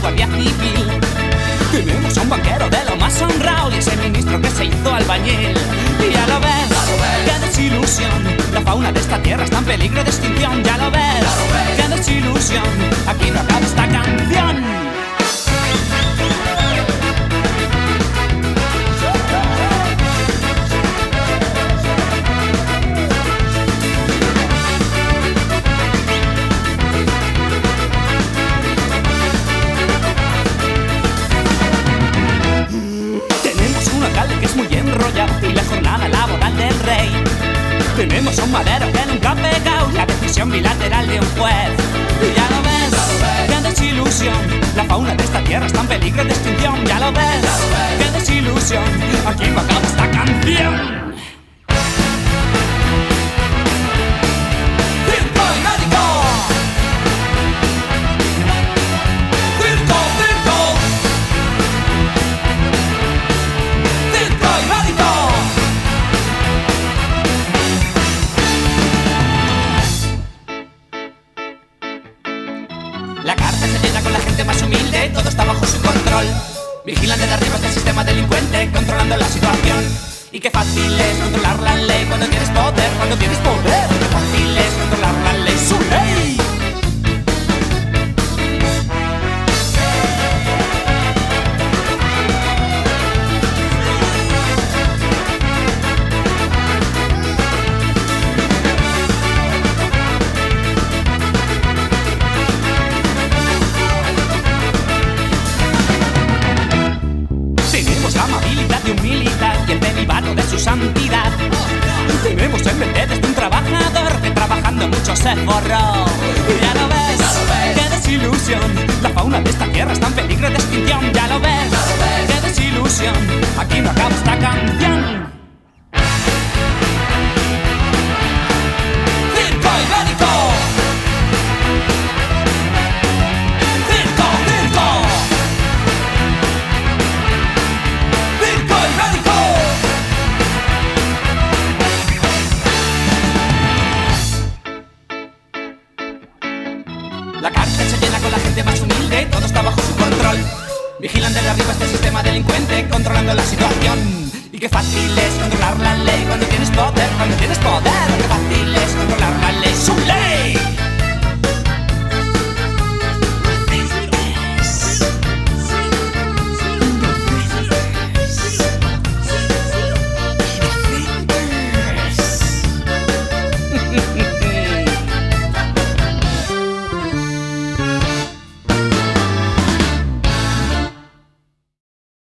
guardia civil. Tenemos a un banquero de lo más honrado y ese ministro que se hizo albañil. Y ya lo ves, qué desilusión. La fauna de esta tierra está en peligro de extinción. Ya lo ves, qué desilusión. Aquí no acaba esta madero que nunca ha pegado la decisión bilateral de un juez. Ya lo ves, qué desilusión. La fauna de esta tierra está en peligro de extinción. Ya lo ves, qué desilusión. Aquí no acaba más humilde, todo está bajo su control. Vigilan desde arriba este sistema delincuente, controlando la situación. Y qué fácil es controlar la ley cuando tienes poder, cuando tienes poder. Santidad. Tenemos el mente de un trabajador que trabajando mucho se forró. Y ya lo ves, qué desilusión. La fauna de esta tierra está en peligro de extinción. Ya lo ves, qué desilusión. Aquí no acaba esta canción. Cárcel se llena con la gente más humilde, todo está bajo su control. Vigilan desde arriba este sistema delincuente, controlando la situación. Y qué fácil es controlar la ley cuando tienes poder, cuando tienes poder. Qué fácil es